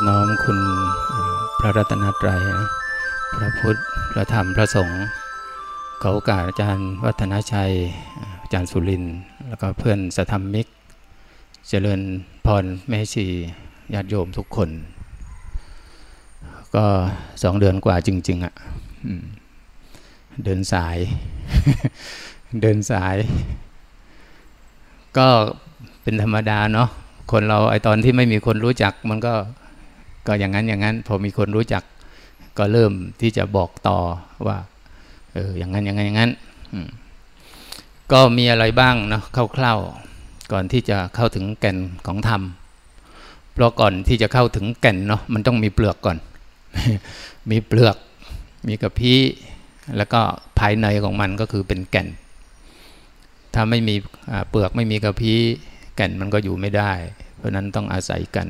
อนอบน้อมคุณพระรัตนตรัยนะพระพุทธ พระธรรม พระสงฆ์เกาากาอาจารย์วัฒนชัย อาจารย์สุริน แล้วก็เพื่อนสธรรมิก เจริญพรแม่ชีญาติโยมทุกคน ก็สองเดือนกว่าจริง ๆอะ่ะเดินสาย เดินสาย ก็เป็นธรรมดาเนาะคนเราไอตอนที่ไม่มีคนรู้จักมันก็ ก็อย่างนั้นอย่างนั้น พอมีคนรู้จักก็เริ่มที่จะบอกต่อว่าเอออย่างนั้นอย่างนั้นอย่างนั้นก็มีอะไรบ้างเนาะคร่าวๆก่อนที่จะเข้าถึงแก่นของธรรมเพราะก่อนที่จะเข้าถึงแก่นเนาะมันต้องมีเปลือกก่อน มีเปลือก มีกระพี้แล้วก็ภายในของมันก็คือเป็นแก่น ถ้าไม่มีเปลือกไม่มีกระพี้แก่นมันก็อยู่ไม่ได้ เพราะนั้นต้องอาศัยกัน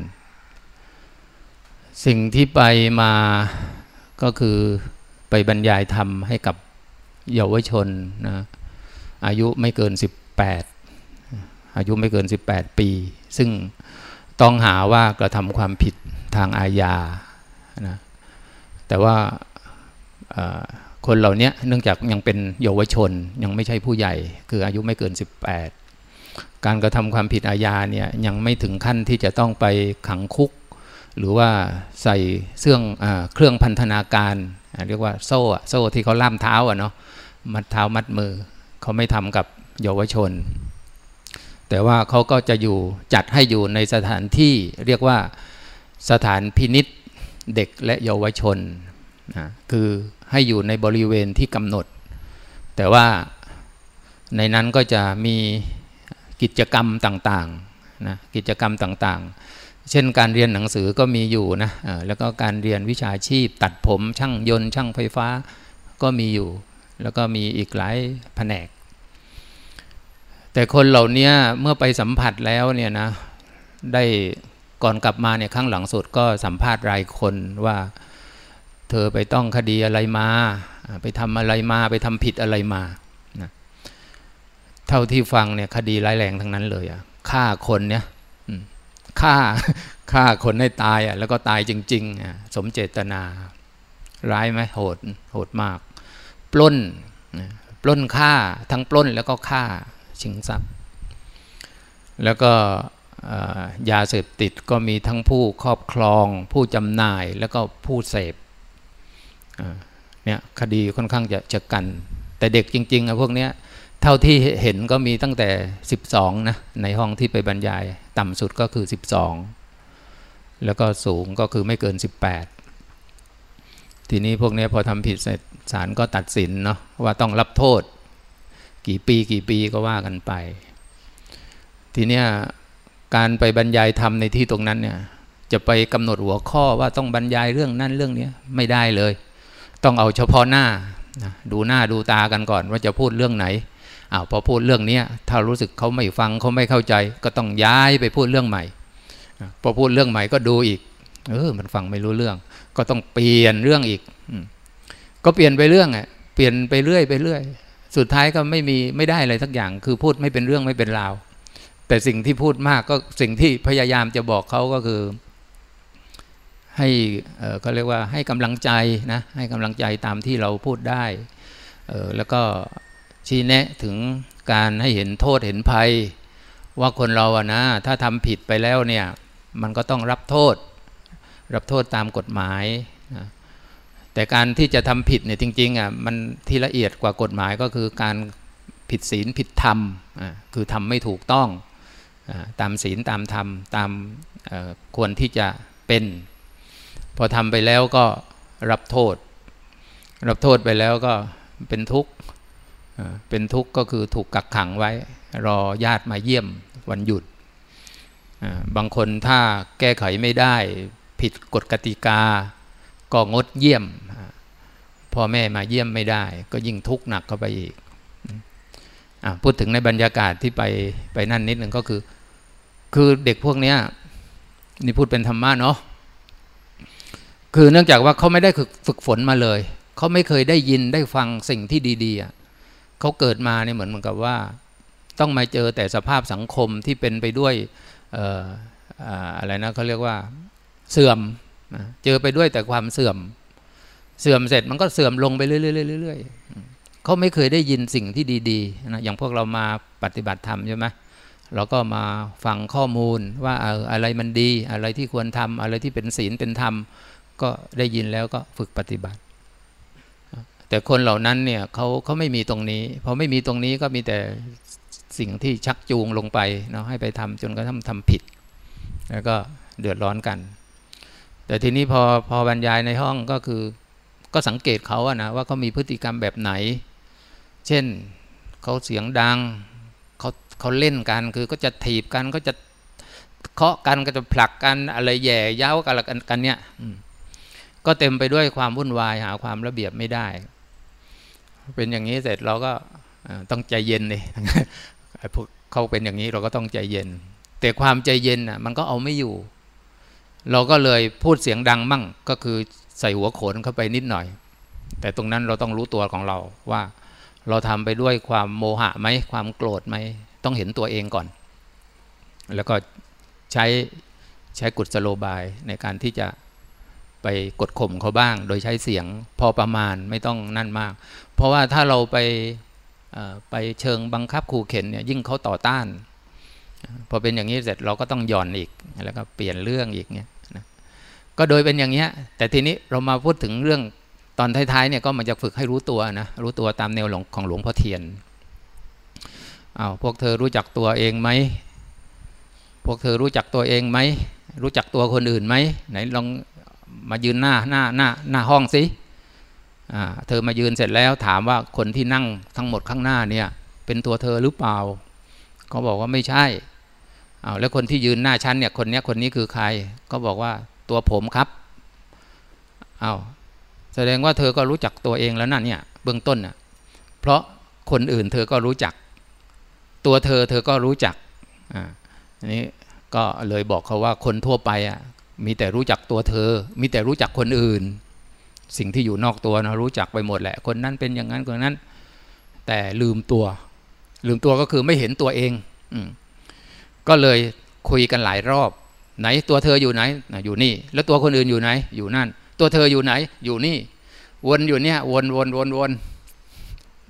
สิ่งที่ไปมาก็คือไปบรรยายธรรมให้กับเยาวชนนะอายุไม่เกิน 18 อายุไม่เกิน 18 ปี ซึ่งต้องหาว่ากระทำความผิดทางอาญานะแต่ว่าคนเหล่านี้เนื่องจากยังเป็นเยาวชนยังไม่ใช่ผู้ใหญ่ คืออายุไม่เกิน 18 การกระทำความผิดอาญาเนี่ยยังไม่ถึงขั้นที่จะต้องไปขังคุก หรือว่าใส่เสื่องอเครื่องพันธนาการ เรียกว่าโซ่โซ่ที่เขาล่ามเท้าอะเนาะมัดเท้ามัดมือเขาไม่ทำกับเยาวชน แต่ว่าเขาก็จะอยู่จัดให้อยู่ในสถานที่เรียกว่าสถานพินิษเด็กและเยาวชนนะคือให้อยู่ในบริเวณที่กำหนด แต่ว่าในนั้นก็จะมีกิจกรรมต่างๆนะกิจกรรมต่างๆ เช่นการเรียนหนังสือก็มีอยู่นะแล้วก็การเรียนวิชาชีพ ตัดผมช่างยนต์ช่างไฟฟ้าก็มีอยู่ แล้วก็มีอีกหลายแผนก แต่คนเหล่านี้เมื่อไปสัมผัสแล้วเนี่ยนะได้ก่อนกลับมาเนี่ยครั้งหลังสุดก็สัมภาษณ์รายคนว่าเธอไปต้องคดีอะไรมา ไปทำอะไรมาไปทำผิดอะไรมาเท่าที่ฟังเนี่ยคดีร้ายแรงทั้งนั้นเลยอะฆ่าคนเนี่ย ฆ่าฆ่าคนให้ตายอะแล้วก็ตายจริงๆอะสมเจตนา ร้ายไหมโหดโหดมาก ปล้นปล้นฆ่าทั้งปล้นแล้วก็ฆ่าชิงทรัพย์ แล้วก็ยาเสพติดก็มีทั้งผู้ครอบครอง ผู้จำหน่ายแล้วก็ผู้เสพเนี่ยคดีค่อนข้างจะจะกัน แต่เด็กจริงๆอะพวกเนี้ยเท่าที่เห็นก็มีตั้งแต่ 12นะในห้องที่ไปบรรยายต่ำสุดก็คือ 12 แล้วก็สูงก็คือไม่เกิน 18 ทีนี้พวกนี้พอทำผิดเสร็จศาลก็ตัดสินเนาะว่าต้องรับโทษ กี่ปีกี่ปีก็ว่ากันไป ทีเนี้ยการไปบรรยายธรรมในที่ตรงนั้นเนี่ยจะไปกำหนดหัวข้อว่าต้องบรรยายเรื่องนั้นเรื่องนี้ไม่ได้เลย ต้องเอาเฉพาะหน้าดูหน้าดูตากันก่อนว่าจะพูดเรื่องไหน อ้าวพอพูดเรื่องนี้ถ้ารู้สึกเขาไม่ฟังเขาไม่เข้าใจ ก็ต้องย้ายไปพูดเรื่องใหม่ พอพูดเรื่องใหม่ก็ดูอีกเออมันฟังไม่รู้เรื่อง ก็ต้องเปลี่ยนเรื่องอีกก็เปลี่ยนไปเรื่องอะเปลี่ยนไปเรื่อยไปเรื่อย สุดท้ายก็ไม่มีไม่ได้อะไรสักอย่าง คือพูดไม่เป็นเรื่องไม่เป็นราวแต่สิ่งที่พูดมากก็สิ่งที่พยายามจะบอกเขาก็คือ ให้เขาเรียกว่าให้กำลังใจนะให้กำลังใจตามที่เราพูดได้แล้วก็ ชี้แนะถึงการให้เห็นโทษเห็นภัย ว่าคนเราอะนะถ้าทำผิดไปแล้วเนี่ยมันก็ต้องรับโทษ รับโทษตามกฎหมายนะแต่การที่จะทำผิดเนี่ยจริงๆอะมันที่ละเอียดกว่ากฎหมายก็คือการผิดศีลผิดธรรมคือทำไม่ถูกต้องตามศีลตามธรรมตามควรที่จะเป็น พอทำไปแล้วก็รับโทษ รับโทษไปแล้วก็เป็นทุกข์ เป็นทุกข์ก็คือถูกกักขังไว้ รอญาติมาเยี่ยมวันหยุด บางคนถ้าแก้ไขไม่ได้ ผิดกฎกติกา ก็งดเยี่ยม พ่อแม่มาเยี่ยมไม่ได้ ก็ยิ่งทุกข์หนักเข้าไปอีกอพูดถึงในบรรยากาศที่ไปไปนั่นนิดหนึ่งก็คือ คือเด็กพวกนี้นี่พูดเป็นธรรมะเนาะคือเนื่องจากว่าเขาไม่ได้ฝึกฝนมาเลย เขาไม่เคยได้ยินได้ฟังสิ่งที่ดีๆ เขาเกิดมาเนี่ยเหมือนเหมือนกับว่า ต้องมาเจอแต่สภาพสังคมที่เป็นไปด้วยอะไรนะเขาเรียกว่าเสื่อมเจอไปด้วยแต่ความเสื่อม เสื่อมเสร็จมันก็เสื่อมลงไปเรื่อยๆเขาไม่เคยได้ยินสิ่งที่ดีๆนะอย่างพวกเรามาปฏิบัติธรรมใช่ไหมเราก็มาฟังข้อมูลว่าอะไรมันดี อะไรที่ควรทำอะไรที่เป็นศีลเป็นธรรม ก็ได้ยินแล้วก็ฝึกปฏิบัติ แต่คนเหล่านั้นเนี่ยเขาเขาไม่มีตรงนี้พอไม่มีตรงนี้ก็มีแต่สิ่งที่ชักจูงลงไปเนาะให้ไปทำจนกระทั่งทำผิด แล้วก็เดือดร้อนกัน แต่ทีนี้พอพอบรรยายในห้องก็คือ ก็สังเกตเขาอะนะว่าเขามีพฤติกรรมแบบไหน เช่นเขาเสียงดังเขาเขาเล่นกันคือก็จะถีบกันก็จะเคาะกันก็จะผลักกันอะไรแย่เย้ากันกันกันเนี่ยก็เต็มไปด้วยความวุ่นวายหาความระเบียบไม่ได้ เป็นอย่างนี้เสร็จเราก็ต้องใจเย็นเลยพวกเขาเป็นอย่างนี้เราก็ต้องใจเย็น แต่ความใจเย็นอะมันก็เอาไม่อยู่ เราก็เลยพูดเสียงดังมั่งก็คือใส่หัวโขนเข้าไปนิดหน่อย แต่ตรงนั้นเราต้องรู้ตัวของเราว่า เราทำไปด้วยความโมหะไหมความโกรธไหมต้องเห็นตัวเองก่อน แล้วก็ใช้ใช้กุศโลบายในการที่จะไปกดข่มเขาบ้าง โดยใช้เสียงพอประมาณไม่ต้องนั่นมาก เพราะว่าถ้าเราไปไปเชิงบังคับขู่เข็นเนี่ยยิ่งเขาต่อต้าน พอเป็นอย่างนี้เสร็จเราก็ต้องหย่อนอีกแล้วก็เปลี่ยนเรื่องอีกเนี่ยนะก็โดยเป็นอย่างเงี้ยแต่ทีนี้เรามาพูดถึงเรื่องตอนท้ายๆเนี่ยก็มันจะฝึกให้รู้ตัวนะรู้ตัวตามแนวของหลวงพ่อเทียนอา้าวพวกเธอรู้จักตัวเองไหมพวกเธอรู้จักตัวเองไหมรู้จักตัวคนอื่นไหมไหนลองมายืนหน้าหน้าหน้าหน้าห้องสิ เธอมายืนเสร็จแล้วถามว่าคนที่นั่งทั้งหมดข้างหน้าเนี่ย เป็นตัวเธอหรือเปล่าเขาบอกว่าไม่ใช่อาแล้วคนที่ยืนหน้าชั้นเนี่ยคนนี้คนนี้คือใคร ก็บอกว่าตัวผมครับอา้าวแสดงว่าเธอก็รู้จักตัวเองแล้วนั่นเนี่ยเบื้องต้นน่ะเพราะคนอื่นเธอก็รู้จัก ตัวเธอเธอก็รู้จักอ่าอันนี้ก็เลยบอกเขาว่าคนทั่วไปอะมีแต่รู้จักตัวเธอ มีแต่รู้จักคนอื่น สิ่งที่อยู่นอกตัวนะรู้จักไปหมดแหละ คนนั้นเป็นอย่างนั้นคนนั้น แต่ลืมตัว ลืมตัวก็คือไม่เห็นตัวเองอก็เลยคุยกันหลายรอบ ไหนตัวเธออยู่ไหนอยู่นี่ แล้วตัวคนอื่นอยู่ไหน อยู่นั่น ตัวเธออยู่ไหน อยู่นี่ วนอยู่เนี่ย วนวนวนวน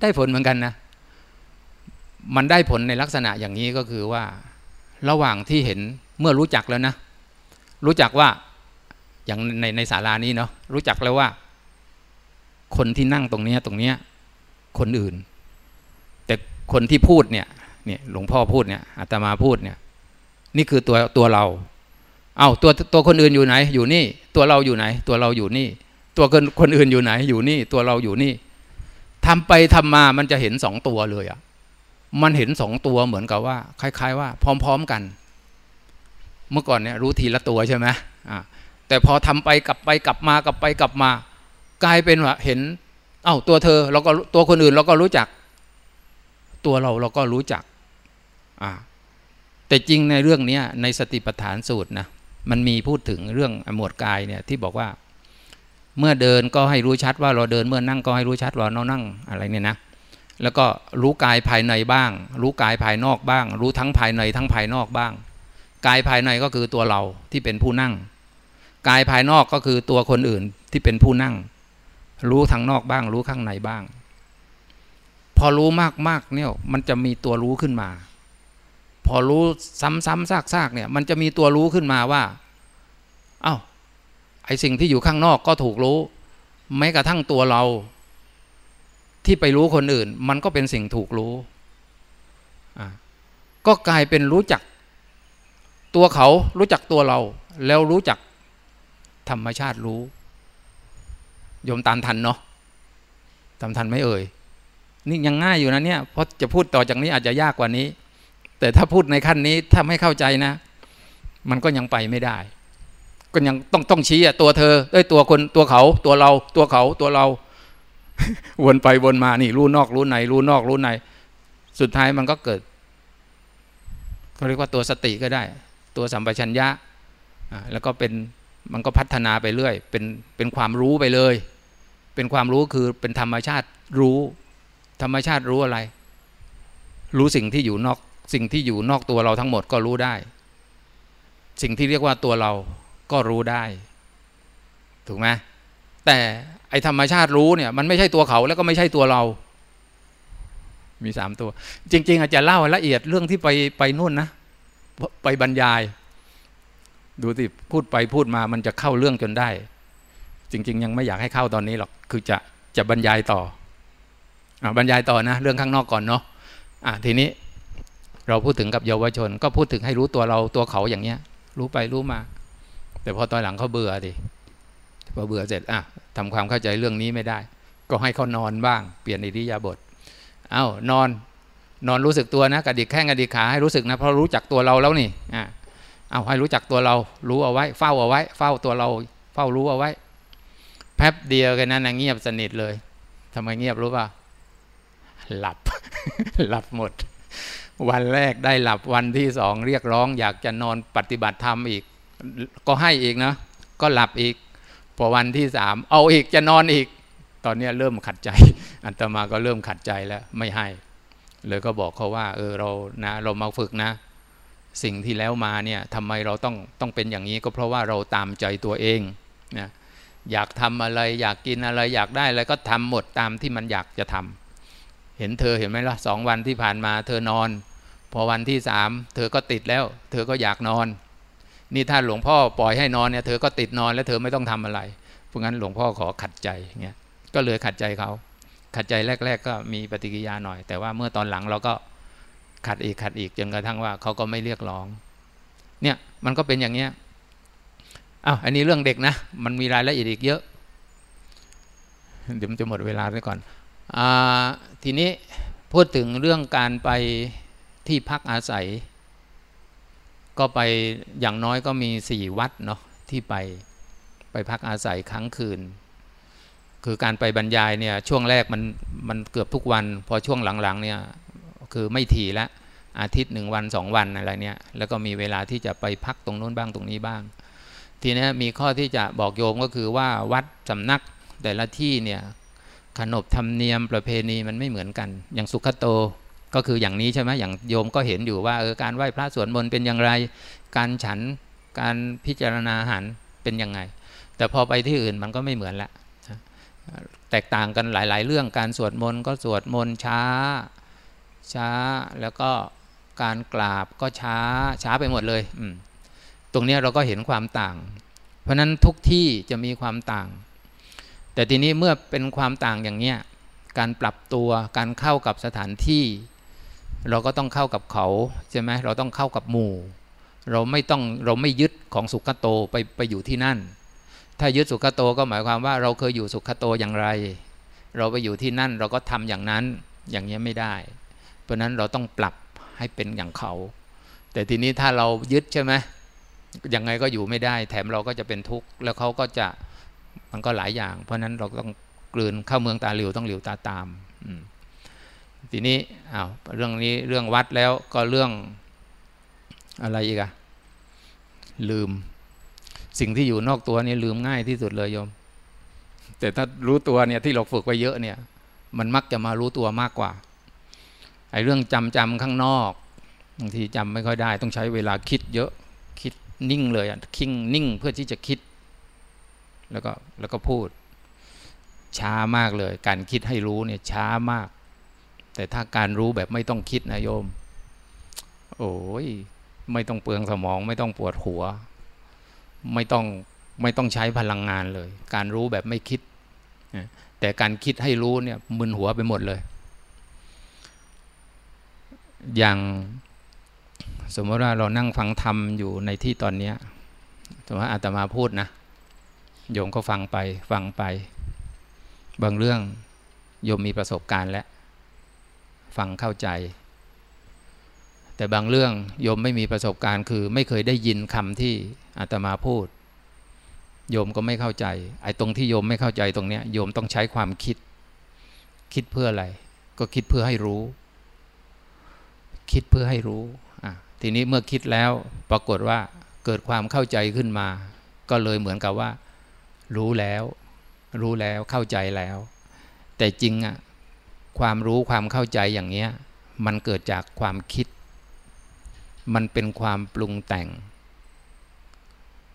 ได้ผลเหมือนกันนะ มันได้ผลในลักษณะอย่างนี้ก็คือว่า ระหว่างที่เห็นเมื่อรู้จักแล้วนะ รู้จักว่าอย่างในในศาลานี้เนาะรู้จักแล้วว่า คนที่นั่งตรงนี้ตรงเนี้ยคนอื่น แต่คนที่พูดเนี่ยเนี่ยหลวงพ่อพูดเนี่ยอาตมาพูดเนี่ย นี่คือตัวตัวเรา เอาตัวตัวคนอื่นอยู่ไหน อยู่นี่ ตัวเราอยู่ไหน ตัวเราอยู่นี่ ตัวคนคนอื่นอยู่ไหน อยู่นี่ ตัวเราอยู่นี่ทำไปทำมามันจะเห็นสองตัวเลยอะ่ะมันเห็นสองตัวเหมือนกับว่า คล้าย ๆ ว่า พร้อม ๆกัน เมื่อก่อนเนี่ยรู้ทีละตัวใช่ไหมอ่าแต่พอทำไปกลับไปกลับมากลับไปกลับมา กลายเป็นว่าเห็น เอ้าตัวเธอเราก็ตัวคนอื่นเราก็รู้จัก ตัวเราเราก็รู้จักอ่าแต่จริงในเรื่องนี้ในสติปัฏฐานสูตรนะมันมีพูดถึงเรื่องหมวดกายเนี่ยที่บอกว่า เมื่อเดินก็ให้รู้ชัดว่าเราเดินเมื่อนั่งก็ให้รู้ชัดว่าเรานั่งอะไรเนี่ยนะแล้วก็รู้กายภายในบ้าง รู้กายภายนอกบ้าง รู้ทั้งภายในทั้งภายนอกบ้าง กายภายในก็คือตัวเราที่เป็นผู้นั่ง กายภายนอกก็คือตัวคนอื่นที่เป็นผู้นั่ง รู้ทางนอกบ้าง รู้ข้างในบ้าง พอรู้มากๆเนี่ยมันจะมีตัวรู้ขึ้นมา พอรู้ซ้ำๆซากๆเนี่ย มันจะมีตัวรู้ขึ้นมาว่าเอา้าไอสิ่งที่อยู่ข้างนอกก็ถูกรู้แม้กระทั่งตัวเรา ที่ไปรู้คนอื่น มันก็เป็นสิ่งถูกรู้ก็กลายเป็นรู้จัก ตัวเขารู้จักตัวเรา แล้วรู้จักธรรมชาติรู้ โยมตามทันเนาะตามทันไม่เอ่ย นี่ยังง่ายอยู่นะเนี่ยเพราะจะพูดต่อจากนี้อาจจะยากกว่านี้ แต่ถ้าพูดในขั้นนี้ถ้าไม่เข้าใจนะ มันก็ยังไปไม่ได้ ก็ยังต้องต้องชี้อะตัวเธอเอ้ยตัวคนตัวเขา ตัวเรา ตัวเขาตัวเรา วนไปวนมานี่รู้นอกรู้ในรู้นอกรู้ในสุดท้ายมันก็เกิดเขาเรียกว่าตัวสติก็ได้ ตัวสัมปชัญญะแล้วก็เป็นมันก็พัฒนาไปเรื่อย เป็นเป็นความรู้ไปเลย เป็นความรู้คือเป็นธรรมชาติรู้ ธรรมชาติรู้อะไร รู้สิ่งที่อยู่นอกสิ่งที่อยู่นอกตัวเราทั้งหมดก็รู้ได้ สิ่งที่เรียกว่าตัวเราก็รู้ได้ ถูกไหมแต่ไอธรรมชาติรู้เนี่ยมันไม่ใช่ตัวเขาแล้วก็ไม่ใช่ตัวเรา มีสามตัว จริง ๆ อาจจะเล่าละเอียดเรื่องที่ไปไปนู่นนะ ไปบรรยาย ดูสิพูดไปพูดมามันจะเข้าเรื่องจนได้ จริง ๆ ยังไม่อยากให้เข้าตอนนี้หรอกคือจะจะบรรยายต่อบรรยายต่อนะ เรื่องข้างนอกก่อนเนาะอะทีนี้เราพูดถึงกับเยาวชน ก็พูดถึงให้รู้ตัวเราตัวเขาอย่างเนี้ย รู้ไปรู้มา แต่พอตอนหลังเขาเบื่อดิพอเบื่อเสร็จอะทำความเข้าใจเรื่องนี้ไม่ได้ ก็ให้เขานอนบ้าง เปลี่ยนอิริยาบถเอา้านอนนอนรู้สึกตัวนะกระดิกแข้งกระดิกขาให้รู้สึกนะเพราะรู้จักตัวเราแล้วนี่อะเอาให้รู้จักตัวเรา รู้เอาไว้ เฝ้าเอาไว้ เฝ้าตัวเรา เฝ้ารู้เอาไว้ แป๊บเดียวกันนั้นเงียบสนิทเลยทำไมเงียบรู้ป่ะหลับ หลับหมด วันแรกได้หลับวันที่สองเรียกร้อง อยากจะนอนปฏิบัติธรรมอีก ก็ให้อีกนะ ก็หลับอีก พอวันที่สามเอาอีกจะนอนอีก ตอนนี้เริ่มขัดใจ อัตมาก็เริ่มขัดใจแล้วไม่ให้ เลยก็บอกเขาว่า เออเรานะเรามาฝึกนะ สิ่งที่แล้วมาเนี่ยทำไมเราต้องต้องเป็นอย่างนี้ก็เพราะว่าเราตามใจตัวเองนะ อยากทำอะไร อยากกินอะไรอยากได้อะไรก็ทำหมดตามที่มันอยากจะทำเห็นเธอเห็นไหมล่ะสองวันที่ผ่านมาเธอนอน พอวันที่สามเธอก็ติดแล้ว เธอก็อยากนอน นี่ถ้าหลวงพ่อปล่อยให้นอนเนี่ยเธอก็ติดนอนแล้วเธอไม่ต้องทำอะไรเพราะงั้นหลวงพ่อขอขัดใจเงี้ยก็เลยขัดใจเขาขัดใจแรก ๆ ก็มีปฏิกิริยาหน่อย แต่ว่าเมื่อตอนหลังเราก็ขัดอีกขัดอีกจนกระทั่งว่าเขาก็ไม่เรียกร้อง เนี่ยมันก็เป็นอย่างเนี้ย อ้าวอันนี้เรื่องเด็กนะ มันมีรายละเอียดอีกเยอะ เดี๋ยวมันจะหมดเวลาไปก่อนอทีนี้พูดถึงเรื่องการไปที่พักอาศัย ก็ไปอย่างน้อยก็มีสี่วัดเนาะที่ไปไปพักอาศัยครั้งคืน คือการไปบรรยายเนี่ยช่วงแรกมันมันเกือบทุกวัน พอช่วงหลังๆเนี่ยคือไม่ถี่ละอาทิตย์หนึ่งวันสองวันอะไรเนี่ยแล้วก็มีเวลาที่จะไปพักตรงนู้นบ้างตรงนี้บ้าง ทีนี้มีข้อที่จะบอกโยมก็คือว่าวัดสำนักแต่ละที่เนี่ยขนบธรรมเนียมประเพณีมันไม่เหมือนกัน อย่างสุขโตก็คืออย่างนี้ใช่ไหมอย่างโยมก็เห็นอยู่ว่าเออการไหว้พระสวดมนต์เป็นอย่างไร การฉันการพิจารณาอาหารเป็นยังไง แต่พอไปที่อื่นมันก็ไม่เหมือนละแตกต่างกันหลาย ๆ เรื่องการสวดมนต์ก็สวดมนต์ช้า ช้าแล้วก็การกราบก็ช้าช้าไปหมดเลย ตรงนี้เราก็เห็นความต่าง เพราะนั้นทุกที่จะมีความต่าง แต่ทีนี้เมื่อเป็นความต่างอย่างเนี้ยการปรับตัวการเข้ากับสถานที่ เราก็ต้องเข้ากับเขาใช่ไหมเราต้องเข้ากับหมู่ เราไม่ต้องเราไม่ยึดของสุขโตไปไปอยู่ที่นั่น ถ้ายึดสุขโตก็หมายความว่าเราเคยอยู่สุขโตอย่างไร เราไปอยู่ที่นั่นเราก็ทำอย่างนั้นอย่างนี้ไม่ได้ เพราะนั้นเราต้องปรับให้เป็นอย่างเขา แต่ทีนี้ถ้าเรายึดใช่ไหม ยังไงก็อยู่ไม่ได้ แถมเราก็จะเป็นทุกข์แล้วเขาก็จะมันก็หลายอย่าง เพราะนั้นเราต้องกลืนเข้าเมืองตาหลิวต้องหลิวตาตามทีนี้อ้าวเรื่องนี้เรื่องวัดแล้วก็เรื่องอะไรอีกอะลืม สิ่งที่อยู่นอกตัวนี่ลืมง่ายที่สุดเลยโยม แต่ถ้ารู้ตัวเนี่ยที่เราฝึกไปเยอะเนี่ย มันมักจะมารู้ตัวมากกว่าไอ้เรื่องจำจำข้างนอกบางทีจำไม่ค่อยได้ ต้องใช้เวลาคิดเยอะ นิ่งเลยอะคิงนิ่งเพื่อที่จะคิด แล้วก็แล้วก็พูด ช้ามากเลย การคิดให้รู้เนี่ยช้ามาก แต่ถ้าการรู้แบบไม่ต้องคิดนะโยม โอ้ยไม่ต้องเปลืองสมอง ไม่ต้องปวดหัว ไม่ต้องไม่ต้องใช้พลังงานเลย การรู้แบบไม่คิด แต่การคิดให้รู้เนี่ยมึนหัวไปหมดเลย อย่าง สมมติว่าเรานั่งฟังธรรมอยู่ในที่ตอนนี้สมมติอาตมาพูดนะ โยมก็ฟังไปฟังไป บางเรื่องโยมมีประสบการณ์แล้ว ฟังเข้าใจ แต่บางเรื่องโยมไม่มีประสบการณ์ คือไม่เคยได้ยินคำที่อาตมาพูด โยมก็ไม่เข้าใจ ไอ้ตรงที่โยมไม่เข้าใจตรงเนี้ยโยมต้องใช้ความคิด คิดเพื่ออะไร ก็คิดเพื่อให้รู้ คิดเพื่อให้รู้ ทีนี้เมื่อคิดแล้วปรากฏว่าเกิดความเข้าใจขึ้นมา ก็เลยเหมือนกับว่า รู้แล้ว รู้แล้วเข้าใจแล้ว แต่จริงอะความรู้ความเข้าใจอย่างเนี้ยมันเกิดจากความคิด มันเป็นความปรุงแต่ง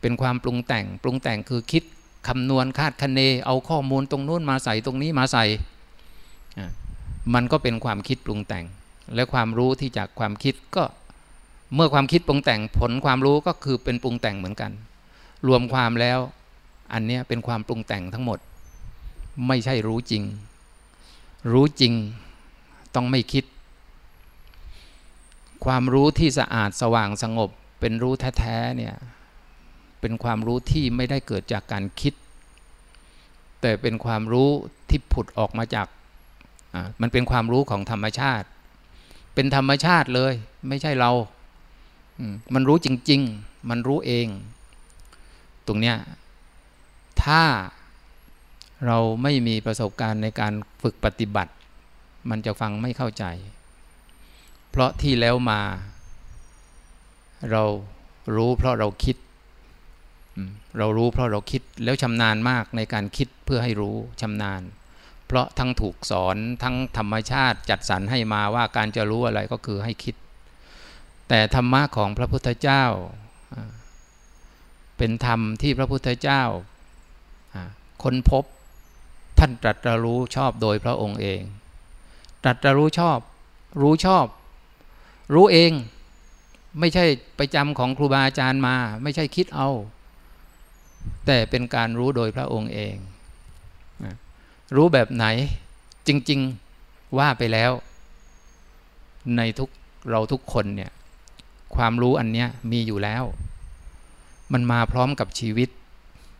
เเป็นความปรุงแต่ง ปรุงแต่งคือคิดคำนวณคาดคะเน เอาข้อมูลตรงนู้นมาใส่ตรงนี้มาใส่ มันก็เป็นความคิดปรุงแต่ง และความรู้ที่จากความคิดก็ เมื่อความคิดปรุงแต่งผลความรู้ก็คือเป็นปรุงแต่งเหมือนกัน รวมความแล้วอันนี้เป็นความปรุงแต่งทั้งหมด ไม่ใช่รู้จริง รู้จริงต้องไม่คิด ความรู้ที่สะอาดสว่างสงบ เป็นรู้แท้ๆเนี่ยเป็นความรู้ที่ไม่ได้เกิดจากการคิด แต่เป็นความรู้ที่ผุดออกมาจากมันเป็นความรู้ของธรรมชาติ เป็นธรรมชาติเลย ไม่ใช่เรา มันรู้จริง ๆ มันรู้เอง ตรงเนี้ยถ้าเราไม่มีประสบการณ์ในการฝึกปฏิบัติ มันจะฟังไม่เข้าใจ เพราะที่แล้วมา เรารู้เพราะเราคิด เรารู้เพราะเราคิดแล้วชำนาญมากในการคิดเพื่อให้รู้ชำนาญ เพราะทั้งถูกสอนทั้งธรรมชาติจัดสรรให้มาว่าการจะรู้อะไรก็คือให้คิด แต่ธรรมะของพระพุทธเจ้า เป็นธรรมที่พระพุทธเจ้าค้นพบท่านตรัสรู้ชอบโดยพระองค์เอง ตรัสรู้ชอบ รู้ชอบ รู้เอง ไม่ใช่ไปจำของครูบาอาจารย์มา ไม่ใช่คิดเอา แต่เป็นการรู้โดยพระองค์เอง รู้แบบไหนจริง ๆ ว่าไปแล้ว ในทุกเราทุกคนเนี่ย ความรู้อันเนี้ยมีอยู่แล้ว มันมาพร้อมกับชีวิต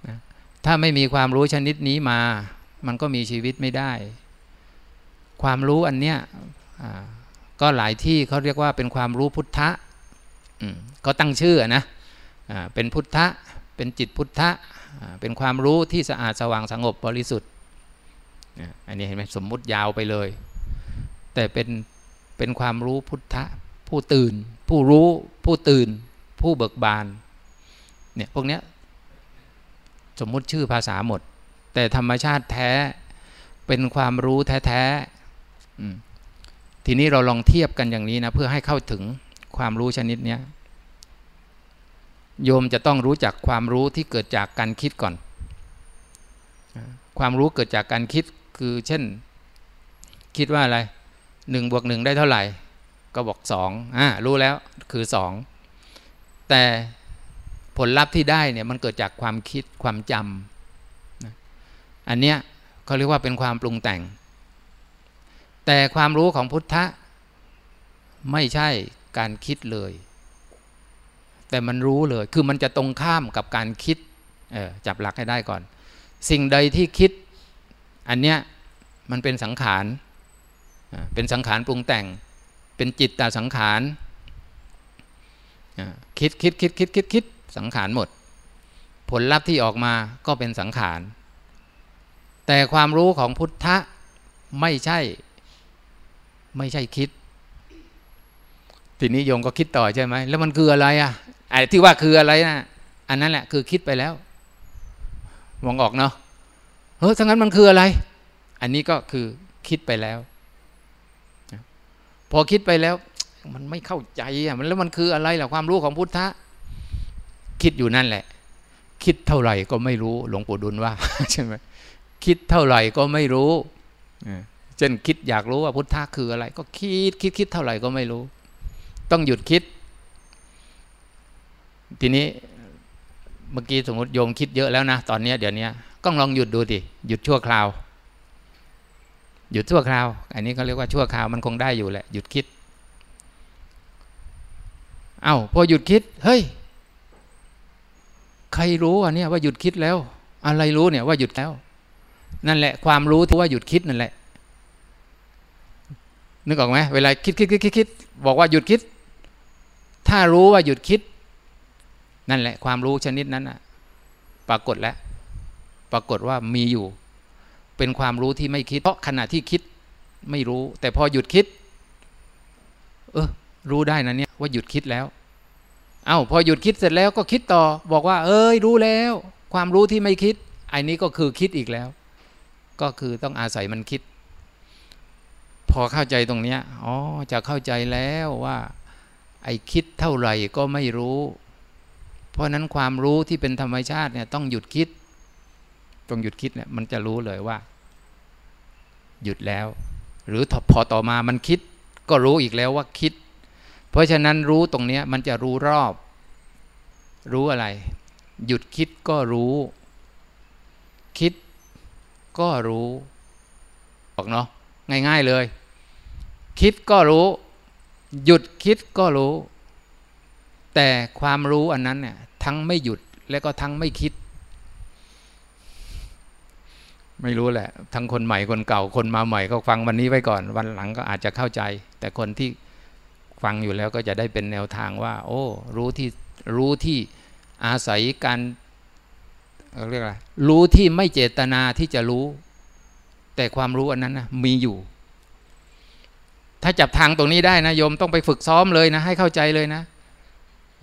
นะถ้าไม่มีความรู้ชนิดนี้มา มันก็มีชีวิตไม่ได้ ความรู้อันเนี้ยก็หลายที่เขาเรียกว่าเป็นความรู้พุทธะก็ตั้งชื่อนะเป็นพุทธะ เป็นจิตพุทธะ เป็นความรู้ที่สะอาดสว่างสงบบริสุทธิ์อันนี้เห็นไหมสมมุติยาวไปเลย แต่เป็นเป็นความรู้พุทธะ ผู้ตื่น ผู้รู้ ผู้ตื่น ผู้เบิกบาน เนี่ยพวกเนี้ยสมมุติชื่อภาษาหมด แต่ธรรมชาติแท้เป็นความรู้แท้ๆทีนี้เราลองเทียบกันอย่างนี้นะ เพื่อให้เข้าถึงความรู้ชนิดนี้โยมจะต้องรู้จักความรู้ที่เกิดจากการคิดก่อน ความรู้เกิดจากการคิดคือเช่น คิดว่าอะไรหนึ่งบวกหนึ่งได้เท่าไหร่ ก็บอกสองอ่ารู้แล้วคือสองแต่ผลลัพธ์ที่ได้เนี่ยมันเกิดจากความคิดความจำอันเนี้ยเขาเรียกว่าเป็นความปรุงแต่ง แต่ความรู้ของพุทธะไม่ใช่การคิดเลย แต่มันรู้เลยคือมันจะตรงข้ามกับการคิดออจับหลักให้ได้ก่อน สิ่งใดที่คิดอันเนี้ยมันเป็นสังขารเป็นสังขารปรุงแต่ง เป็นจิตตสังขารคิดคิดคิดคิดคิดคิดสังขารหมด ผลลัพธ์ที่ออกมาก็เป็นสังขาร แต่ความรู้ของพุทธะไม่ใช่ ไม่ใช่คิด ทีนี้โยมก็คิดต่อใช่ไหมแล้วมันคืออะไรอะไอ้ที่ว่าคืออะไรนะอันนั้นแหละคือคิดไปแล้วมองออกเนาะเฮ้ยทั้งนั้นมันคืออะไร อันนี้ก็คือคิดไปแล้ว พอคิดไปแล้ว มันไม่เข้าใจอะมันแล้วมันคืออะไรล่ะความรู้ของพุทธะคิดอยู่นั่นแหละ คิดเท่าไหร่ก็ไม่รู้ หลวงปู่ดุลว่าใช่ไหมคิดเท่าไหร่ก็ไม่รู้เช่นคิดอยากรู้ว่าพุทธะคืออะไร ก็คิดคิดคิดเท่าไหร่ก็ไม่รู้ ต้องหยุดคิด ทีนี้เมื่อกี้สมมติโยมคิดเยอะแล้วนะ ตอนนี้เดี๋ยวนี้ก็ลองหยุดดูดิหยุดชั่วคราว หยุดชั่วคราว อันนี้เขาเรียกว่าชั่วคราวมันคงได้อยู่แหละ หยุดคิด เอา้าพอหยุดคิด เฮ้ย ใครรู้อะเนี่ยว่าหยุดคิดแล้ว อะไรรู้เนี่ยว่าหยุดแล้ว นั่นแหละ ความรู้ที่ว่าหยุดคิดนั่นแหละ นึกออกไหมเวลาคิดคิดคิดคิดคิดบอกว่าหยุดคิด ถ้ารู้ว่าหยุดคิด นั่นแหละ ความรู้ชนิดนั้นอะปรากฏแล้ว ปรากฏว่ามีอยู่ เป็นความรู้ที่ไม่คิด เพราะขณะที่คิดไม่รู้ แต่พอหยุดคิด เออรู้ได้นะเนี่ยว่าหยุดคิดแล้ว เอา้าพอหยุดคิดเสร็จแล้วก็คิดต่อ บอกว่า เอ้ยรู้แล้ว ความรู้ที่ไม่คิดไอันนี้ก็คือคิดอีกแล้ว ก็คือต้องอาศัยมันคิด พอเข้าใจตรงเนี้ยอ๋อจะเข้าใจแล้วว่า ไอ้คิดเท่าไหร่ก็ไม่รู้ เพราะนั้นความรู้ที่เป็นธรรมชาติเนี่ยต้องหยุดคิด ต้องหยุดคิดเนี่ยมันจะรู้เลยว่า หยุดแล้ว หรือพอต่อมามันคิด ก็รู้อีกแล้วว่าคิด เพราะฉะนั้นรู้ตรงนี้มันจะรู้รอบ รู้อะไร หยุดคิดก็รู้ คิดก็รู้บอกเนาะง่าย ๆเลย คิดก็รู้ หยุดคิดก็รู้ แต่ความรู้อันนั้นเนี่ยทั้งไม่หยุดและก็ทั้งไม่คิด ไม่รู้แหละ ทั้งคนใหม่คนเก่าคนมาใหม่ก็ฟังวันนี้ไว้ก่อน วันหลังก็อาจจะเข้าใจ แต่คนที่ฟังอยู่แล้วก็จะได้เป็นแนวทางว่า โอ้ รู้ที่รู้ที่อาศัยการเรียกอะไรรู้ที่ไม่เจตนาที่จะรู้ แต่ความรู้อันนั้นนะมีอยู่ ถ้าจับทางตรงนี้ได้นะโยมต้องไปฝึกซ้อมเลยนะ ให้เข้าใจเลยนะ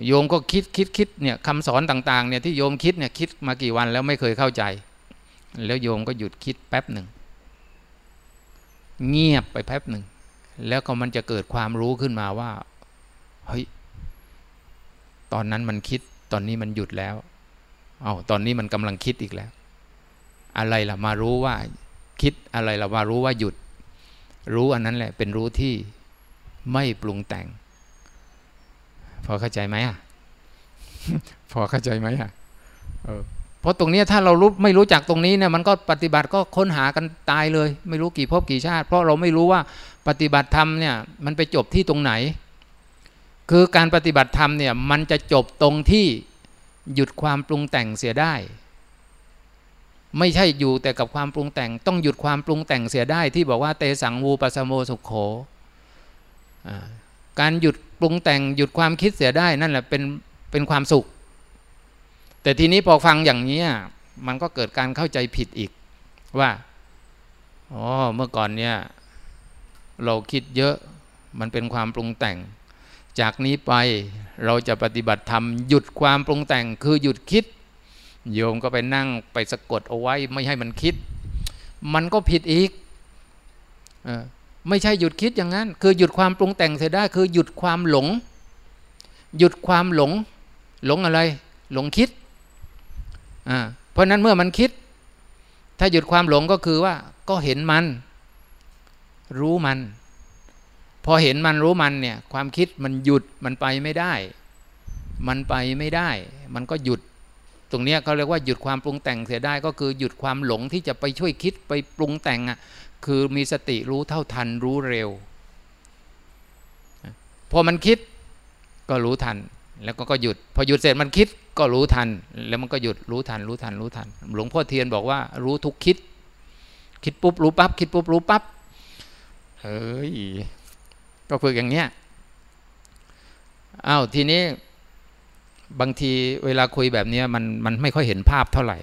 โยมก็คิดคิดคิดเนี่ยคำสอนต่างๆเนี่ยที่โยมคิดเนี่ยคิดมากี่วันแล้วไม่เคยเข้าใจ แล้วโยมก็หยุดคิดแป๊บหนึ่ง เงียบไปแป๊บหนึ่ง แล้วก็มันจะเกิดความรู้ขึ้นมาว่า เฮ้ย ตอนนั้นมันคิด ตอนนี้มันหยุดแล้ว เอาตอนนี้มันกำลังคิดอีกแล้ว อะไรล่ะมารู้ว่า คิดอะไรล่ะมารู้ว่าหยุด รู้อันนั้นแหละ เป็นรู้ที่ไม่ปรุงแต่ง พอเข้าใจไหมอะ พอเข้าใจไหมอะ เออ พราะตรงนี้ถ้าเรารู้ไม่รู้จักตรงนี้เนี่ยมันก็ปฏิบัติก็ค้นหากันตายเลย ไม่รู้กี่ภพกี่ชาติ เพราะเราไม่รู้ว่าปฏิบัติธรรมเนี่ยมันไปจบที่ตรงไหน คือการปฏิบัติธรรมเนี่ยมันจะจบตรงที่หยุดความปรุงแต่งเสียได้ ไม่ใช่อยู่แต่กับความปรุงแต่ง ต้องหยุดความปรุงแต่งเสียได้ที่บอกว่าเตสังวูปัสโมสุขโขการหยุดปรุงแต่งหยุดความคิดเสียได้นั่นแหละเป็นเป็นความสุข แต่ทีนี้พอฟังอย่างนี้มันก็เกิดการเข้าใจผิดอีกว่าอ๋อเมื่อก่อนเนี่ย เราคิดเยอะมันเป็นความปรุงแต่ง จากนี้ไปเราจะปฏิบัติธรรมหยุดความปรุงแต่งคือหยุดคิด โยมก็ไปนั่งไปสะกดเอาไว้ไม่ให้มันคิด มันก็ผิดอีกไม่ใช่หยุดคิดอย่างนั้น คือหยุดความปรุงแต่งเสียได้คือหยุดความหลง หยุดความหลง หลงอะไร หลงคิด เพราะนั้นเมื่อมันคิด ถ้าหยุดความหลงก็คือว่า ก็เห็นมัน รู้มัน พอเห็นมันรู้มันเนี่ย ความคิดมันหยุดมันไปไม่ได้ มันไปไม่ได้ มันก็หยุด ตรงนี้เขาเรียกว่าหยุดความปรุงแต่งเสียได้ ก็คือหยุดความหลงที่จะไปช่วยคิดไปปรุงแต่งอะคือมีสติรู้เท่าทันรู้เร็ว พอมันคิดก็รู้ทัน แล้วก็ก็หยุด พอหยุดเสร็จมันคิดก็รู้ทัน แล้วมันก็หยุดรู้ทัน รู้ทันรู้ทัน หลวงพ่อเทียนบอกว่า รู้ทุกคิด คิดปุ๊บรู้ปั๊บคิดปุ๊บรู้ปั๊บเฮ้ยก็ฝึกอย่างเนี้ยอ้าวทีนี้บางทีเวลาคุยแบบนี้มันมันไม่ค่อยเห็นภาพเท่าไหร่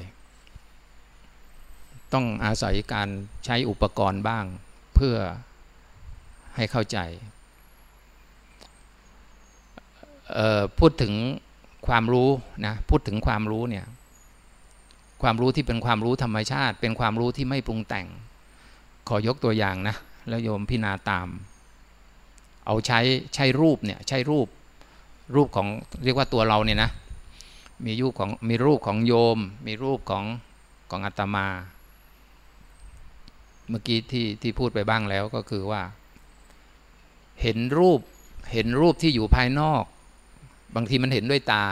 ต้องอาศัยการใช้อุปกรณ์บ้าง เพื่อให้เข้าใจ พูดถึงความรู้นะพูดถึงความรู้เนี่ยความรู้ที่เป็นความรู้ธรรมชาติ เป็นความรู้ที่ไม่ปรุงแต่ง ขอยกตัวอย่างนะแล้วโยมพินาตาม เอาใช้ใช้รูปเนี่ยใช้รูปรูปของเรียกว่าตัวเราเนี่ยนะมีรูปของมีรูปของโยม มีรูปของของอาตมา เมื่อกี้ที่ที่พูดไปบ้างแล้วก็คือว่า เห็นรูปเห็นรูปที่อยู่ภายนอก บางทีมันเห็นด้วยตา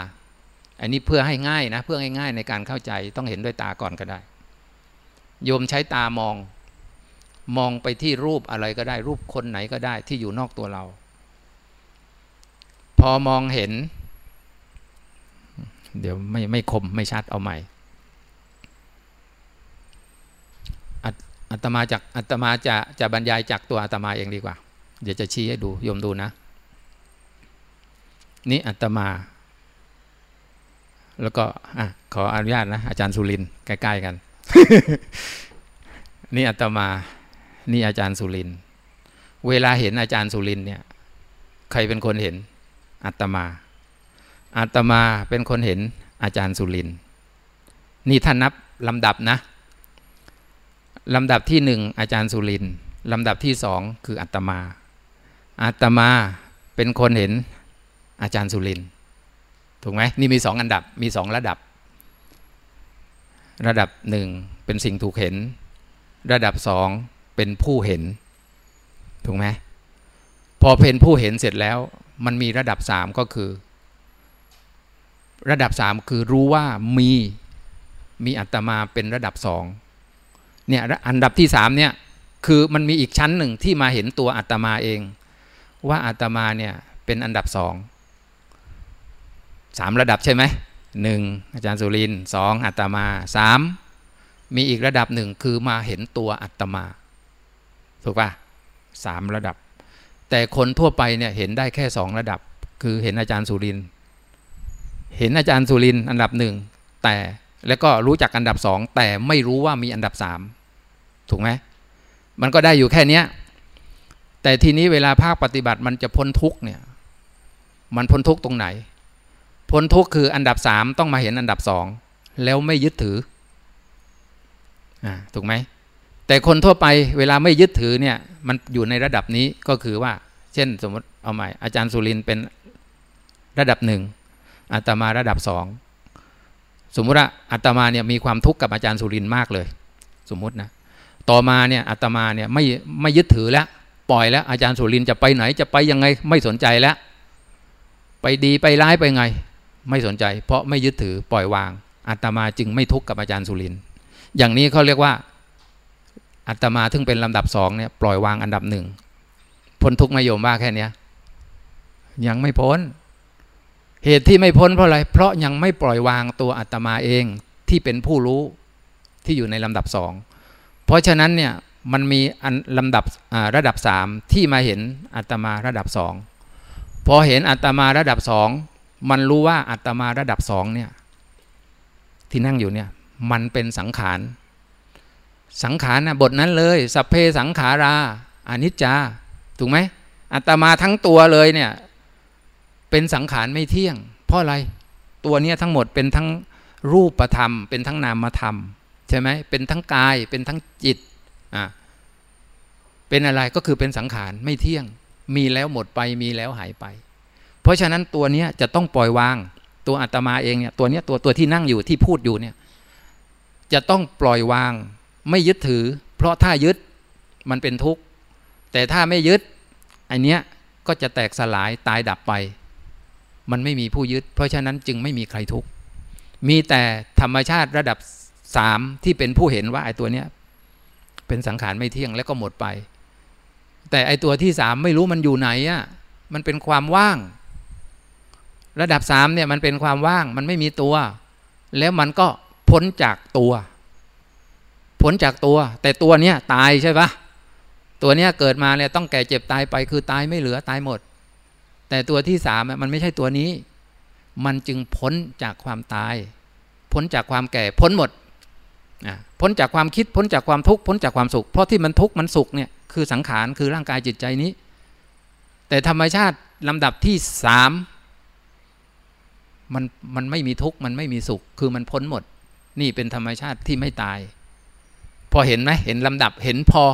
อันนี้เพื่อให้ง่ายนะ เพื่อให้ง่ายในการเข้าใจต้องเห็นด้วยตาก่อนก็ได้ โยมใช้ตามอง มองไปที่รูปอะไรก็ได้ รูปคนไหนก็ได้ที่อยู่นอกตัวเรา พอมองเห็น เดี๋ยวไม่ไม่คมไม่ชัดเอาใหม่อัตมาจากอัตมาจะจะบรรยายจากตัวอัตมาเองดีกว่า เดี๋ยวจะชี้ให้ดูโยมดูนะ นี่อัตมา แล้วก็อะขออนุญาตนะอาจารย์สุรินใกล้ๆกัน นี่อัตมา นี่อาจารย์สุริน เวลาเห็นอาจารย์สุรินเนี่ย ใครเป็นคนเห็น อัตมา อัตมาเป็นคนเห็นอาจารย์สุริน นี่ท่านนับลำดับนะลำดับที่หนึ่งอาจารย์สุรินลำดับที่สองคืออัตมา อัตมาเป็นคนเห็น อาจารย์สุรินถูกไหมนี่มีสองอันดับมีสองระดับ ระดับหนึ่งเป็นสิ่งถูกเห็น ระดับสองเป็นผู้เห็น ถูกไหมพอเป็นผู้เห็นเสร็จแล้ว มันมีระดับสามก็คือ ระดับสามคือรู้ว่ามีมีอัตมาเป็นระดับสองเนี่ยอันดับที่สามเนี่ยคือมันมีอีกชั้นหนึ่งที่มาเห็นตัวอัตมาเอง ว่าอัตมาเนี่ยเป็นอันดับสอง สามระดับใช่ไหมหนึ่งอาจารย์สุรินสองอัตมาสามมีอีกระดับหนึ่งคือมาเห็นตัวอัตมาถูกป่ะสามระดับ แต่คนทั่วไปเนี่ยเห็นได้แค่สองระดับ คือเห็นอาจารย์สุรินเห็นอาจารย์สุรินอันดับหนึ่งแต่แล้วก็รู้จักอันดับสองแต่ไม่รู้ว่ามีอันดับสามถูกไหมมันก็ได้อยู่แค่เนี้ยแต่ทีนี้เวลาภาคปฏิบัติมันจะพ้นทุกเนี่ยมันพ้นทุกตรงไหน พ้นทุกข์คืออันดับสามต้องมาเห็นอันดับสองแล้วไม่ยึดถืออ่าถูกไหมแต่คนทั่วไปเวลาไม่ยึดถือเนี่ยมันอยู่ในระดับนี้ก็คือว่า เช่นสมมติเอาใหม่อาจารย์สุรินเป็นระดับหนึ่งอาตมาระดับสองสมมุติว่าอาตมาเนี่ยมีความทุกข์กับอาจารย์สุรินมากเลย สมมุตินะต่อมาเนี่ยอาตมาเนี่ยไม่ไม่ยึดถือแล้ว ปล่อยแล้วอาจารย์สุรินจะไปไหนจะไปยังไงไม่สนใจแล้ว ไปดีไปร้ายไปไง ไม่สนใจ เพราะไม่ยึดถือปล่อยวางอาตมาจึงไม่ทุกข์กับอาจารย์สุรินอย่างนี้เขาเรียกว่าอาตมาถึงเป็นลำดับสองเนี่ยปล่อยวางอันดับหนึ่งพ้นทุกข์ไม่โยมว่าแค่นี้ยังไม่พ้น เหตุที่ไม่พ้นเพราะอะไร เพราะยังไม่ปล่อยวางตัวอาตมาเองที่เป็นผู้รู้ที่อยู่ในลำดับสองเพราะฉะนั้นเนี่ยมันมีอันลำดับระดับสามที่มาเห็นอาตมาระดับสองพอเห็นอาตมาระดับสอง มันรู้ว่าอาตมาระดับสองเนี่ยที่นั่งอยู่เนี่ยมันเป็นสังขาร สังขารนะบทนั้นเลย สัพเพสังขาราอนิจจา ถูกไหมอาตมาทั้งตัวเลยเนี่ยเป็นสังขารไม่เที่ยง เพราะอะไรตัวเนี้ทั้งหมดเป็นทั้งรูปธรรม เป็นทั้งนามธรรมใช่ไหมเป็นทั้งกายเป็นทั้งจิตอะเป็นอะไรก็คือเป็นสังขารไม่เที่ยง มีแล้วหมดไปมีแล้วหายไป เพราะฉะนั้นตัวนี้จะต้องปล่อยวาง ตัวอาตมาเองเนี่ยตัวนี้ตัวตัวที่นั่งอยู่ที่พูดอยู่เนี่ยจะต้องปล่อยวาง ไม่ยึดถือ เพราะถ้ายึดมันเป็นทุกข์ แต่ถ้าไม่ยึดอันเนี้ยก็จะแตกสลายตายดับไป มันไม่มีผู้ยึด เพราะฉะนั้นจึงไม่มีใครทุกข์ มีแต่ธรรมชาติระดับสามที่เป็นผู้เห็นว่าไอ้ตัวเนี้ยเป็นสังขารไม่เที่ยงแล้วก็หมดไป แต่ไอ้ตัวที่สามไม่รู้มันอยู่ไหนอะมันเป็นความว่าง ระดับสามเนี่ยมันเป็นความว่างมันไม่มีตัว แล้วมันก็พ้นจากตัวพ้นจากตัว แต่ตัวเนี้ยตายใช่ปะตัวเนี้ยเกิดมาเนี่ยต้องแก่เจ็บตายไปคือตายไม่เหลือตายหมด แต่ตัวที่สามมันไม่ใช่ตัวนี้ มันจึงพ้นจากความตาย พ้นจากความแก่พ้นหมดพ้นจากความคิดพ้นจากความทุกข์พ้นจากความสุข เพราะที่มันทุกข์มันสุขเนี่ยคือสังขารคือร่างกายจิตใจนี้ แต่ธรรมชาติลำดับที่สาม มันมันไม่มีทุกข์มันไม่มีสุข คือมันพ้นหมด นี่เป็นธรรมชาติที่ไม่ตาย พอเห็นไหมเห็นลำดับเห็นพอ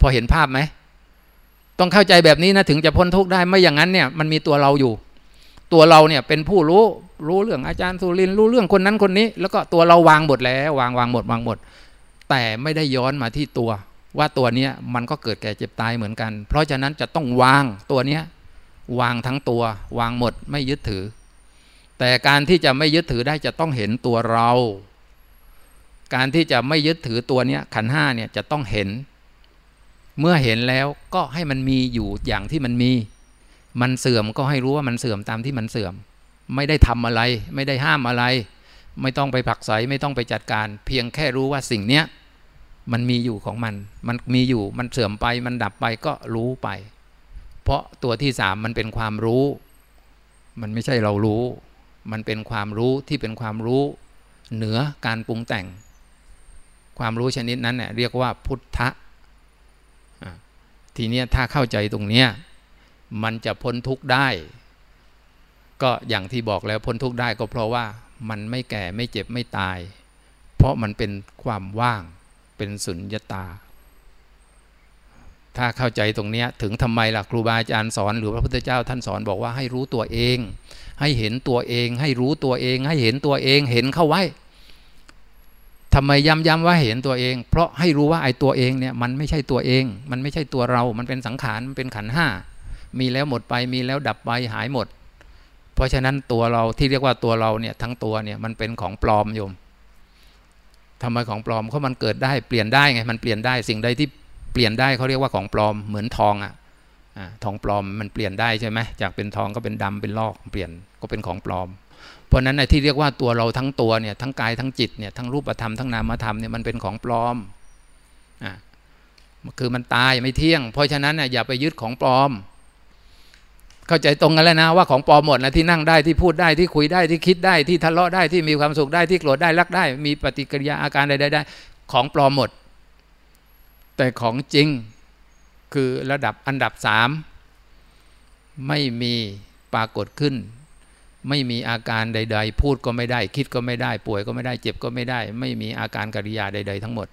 พอเห็นภาพไหมต้องเข้าใจแบบนี้นะถึงจะพ้นทุกข์ได้ไม่อย่างนั้นเนี่ยมันมีตัวเราอยู่ ตัวเราเนี่ยเป็นผู้รู้รู้เรื่องอาจารย์สุรินรู้เรื่องคนนั้นคนนี้ แล้วก็ตัวเราวางหมดแล้ววางวางหมดวางหมด แต่ไม่ได้ย้อนมาที่ตัว ว่าตัวเนี้ยมันก็เกิดแก่เจ็บตายเหมือนกัน เพราะฉะนั้นจะต้องวางตัวเนี้ยวางทั้งตัว วางหมดไม่ยึดถือ แต่การที่จะไม่ยึดถือได้จะต้องเห็นตัวเรา การที่จะไม่ยึดถือตัวเนี้ยขันห้าเนี่ยจะต้องเห็น เมื่อเห็นแล้วก็ให้มันมีอยู่อย่างที่มันมี มันเสื่อมก็ให้รู้ว่ามันเสื่อมตามที่มันเสื่อม ไม่ได้ทำอะไร ไม่ได้ห้ามอะไร ไม่ต้องไปผักใสไม่ต้องไปจัดการ เพียงแค่รู้ว่าสิ่งเนี้ยมันมีอยู่ของมัน มันมีอยู่ มันเสื่อมไป มันดับไปก็รู้ไป เพราะตัวที่สามมันเป็นความรู้ มันไม่ใช่เรารู้ มันเป็นความรู้ที่เป็นความรู้เหนือการปรุงแต่ง ความรู้ชนิดนั้นเนี่ยเรียกว่าพุทธทีนี้ถ้าเข้าใจตรงเนี้ยมันจะพ้นทุกข์ได้ ก็อย่างที่บอกแล้วพ้นทุกข์ได้ก็เพราะว่ามันไม่แก่ไม่เจ็บไม่ตาย เพราะมันเป็นความว่างเป็นสุญญตา ถ้าเข้าใจตรงนี้ถึงทำไมล่ะครูบาอาจารย์สอน หรือพระพุทธเจ้าท่านสอนบอกว่าให้รู้ตัวเอง ให้เห็นตัวเอง ให้รู้ตัวเอง ให้เห็นตัวเองเห็นเข้าไว้ทำไมย้ำๆว่าเห็นตัวเอง เพราะให้รู้ว่าไอ้ตัวเองเนี่ยมันไม่ใช่ตัวเอง มันไม่ใช่ตัวเรา มันเป็นสังขารมันเป็นขันห้ามีแล้วหมดไปมีแล้วดับไปหายหมด เพราะฉะนั้นตัวเราที่เรียกว่าตัวเราเนี่ยทั้งตัวเนี่ยมันเป็นของปลอมโยมทำไมของปลอมเพราะมันเกิดได้เปลี่ยนได้ไงมันเปลี่ยนได้สิ่งใดที่ เปลี่ยนได้เขาเรียกว่าของปลอมเหมือนทองอะทองปลอมมันเปลี่ยนได้ใช่ไหมจากเป็นทองก็เป็นดำเป็นลอกเปลี่ยนก็เป็นของปลอม เพราะนั้นในที่เรียกว่าตัวเราทั้งตัวเนี่ยทั้งกายทั้งจิตเนี่ยทั้งรูปธรรมทั้งนามธรรมเนี่ยมันเป็นของปลอมอ่าคือมันตายไม่เที่ยง เพราะฉะนั้นเนี่ยอย่าไปยึดของปลอม เข้าใจตรงกันแล้วนะว่าของปลอมหมดนะที่นั่งได้ที่พูดได้ที่คุยได้ที่คิดได้ที่ทะเลาะได้ที่มีความสุขได้ที่โกรธได้รักได้ มีปฏิกิริยาอาการใดๆได้ ของปลอมหมด แต่ของจริงคือระดับอันดับสามไม่มีปรากฏขึ้น ไม่มีอาการใด ๆ พูดก็ไม่ได้ คิดก็ไม่ได้ ป่วยก็ไม่ได้ เจ็บก็ไม่ได้ ไม่มีอาการกิริยาใด ๆ ทั้งหมด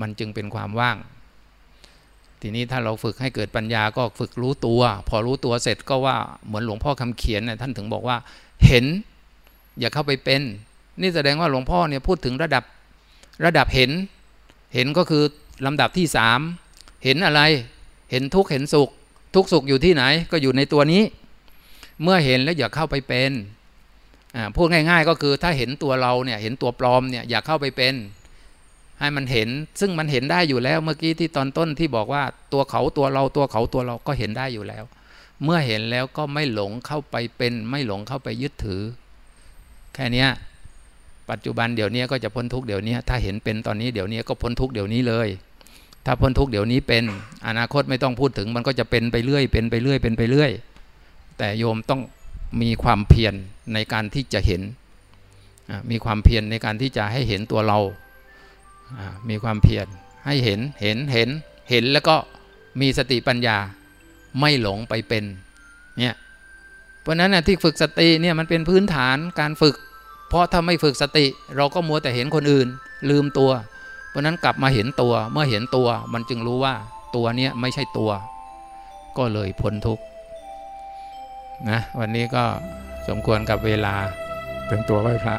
มันจึงเป็นความว่าง ทีนี้ถ้าเราฝึกให้เกิดปัญญาก็ฝึกรู้ตัว พอรู้ตัวเสร็จก็ว่าเหมือนหลวงพ่อคำเขียนนะท่านถึงบอกว่า เห็น อย่าเข้าไปเป็น นี่แสดงว่าหลวงพ่อเนี่ยพูดถึงระดับระดับเห็น เห็นก็คือ ลำดับที่สามเห็นอะไร เห็นทุกข์เห็นสุข ทุกข์สุขอยู่ที่ไหนก็อยู่ในตัวนี้ เมื่อเห็นแล้วอย่าเข้าไปเป็นพูดง่าย ๆ ก็คือถ้าเห็นตัวเราเนี่ยเห็นตัวปลอมเนี่ยอย่าเข้าไปเป็น ให้มันเห็นซึ่งมันเห็นได้อยู่แล้วเมื่อกี้ที่ตอนต้นที่บอกว่าตัวเขาตัวเราตัวเขาตัวเราก็เห็นได้อยู่แล้ว เมื่อเห็นแล้วก็ไม่หลงเข้าไปเป็น ไม่หลงเข้าไปยึดถือ แค่นี้ ปัจจุบันเดี๋ยวนี้ก็จะพ้นทุกเดี๋ยวนี้ถ้าเห็นเป็นตอนนี้เดี๋ยวนี้ก็พ้นทุกเดี๋ยวนี้เลย ถ้าพ้นทุกเดี๋ยวนี้เป็นอนาคตไม่ต้องพูดถึงมันก็จะเป็นไปเรื่อย เป็นไปเรื่อยเป็นไปเรื่อย แต่โยมต้องมีความเพียรในการที่จะเห็นมีความเพียรในการที่จะให้เห็นตัวเรา มีความเพียรให้เห็นเห็นเห็นเห็นแล้วก็มีสติปัญญาไม่หลงไปเป็นเนี่ยเพราะนั้นที่ฝึกสติเนี่ยมันเป็นพื้นฐานการฝึก เพราะถ้าไม่ฝึกสติ เราก็มัวแต่เห็นคนอื่น ลืมตัว เพราะนั้นกลับมาเห็นตัวเมื่อเห็นตัวมันจึงรู้ว่าตัวเนี้ยไม่ใช่ตัว ก็เลยพ้นทุกข์นะวันนี้ก็สมควรกับเวลาเป็นตัวไหว้พระ